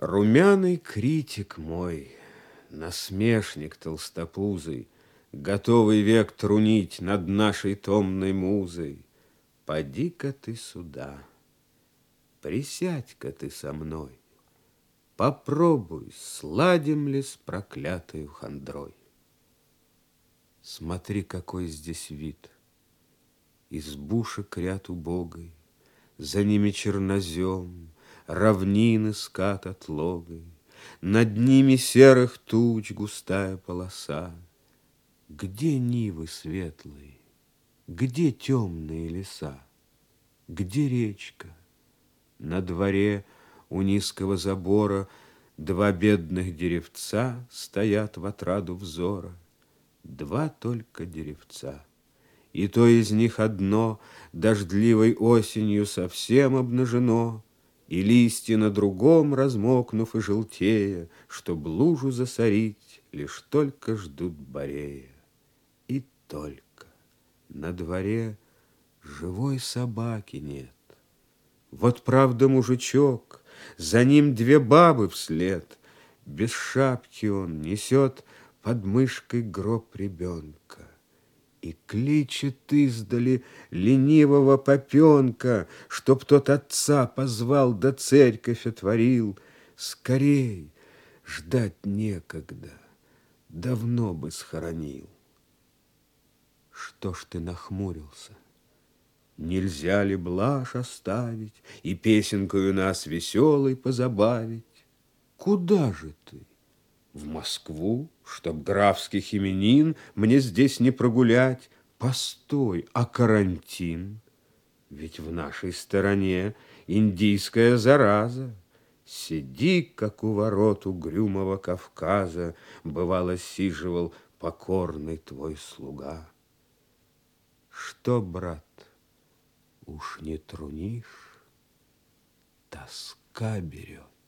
Румяный критик мой, насмешник толстопузый, Готовый век трунить над нашей томной музой, Поди-ка ты сюда, присядь-ка ты со мной, Попробуй, сладим ли с проклятой хандрой. Смотри, какой здесь вид, избушек ряд убогой, За ними чернозем, равнины скат отлогой, Над ними серых туч густая полоса. Где нивы светлые, где темные леса, Где речка? На дворе у низкого забора Два бедных деревца стоят в отраду взора. Два только деревца, и то из них одно Дождливой осенью совсем обнажено, и листья на другом, размокнув и желтея, Чтоб лужу засорить, лишь только ждут борея. И только на дворе живой собаки нет. Вот правда мужичок, за ним две бабы вслед, Без шапки он несет под мышкой гроб ребенка. И кличет издали ленивого попенка, Чтоб тот отца позвал, да церковь отворил. Скорей, ждать некогда, давно бы схоронил. Что ж ты нахмурился? Нельзя ли блажь оставить И песенкою нас веселой позабавить? Куда же ты? В Москву, чтоб графских именин Мне здесь не прогулять. Постой, а карантин? Ведь в нашей стороне индийская зараза. Сиди, как у ворот угрюмого Кавказа, Бывало, сиживал покорный твой слуга. Что, брат, уж не трунишь? Тоска берет.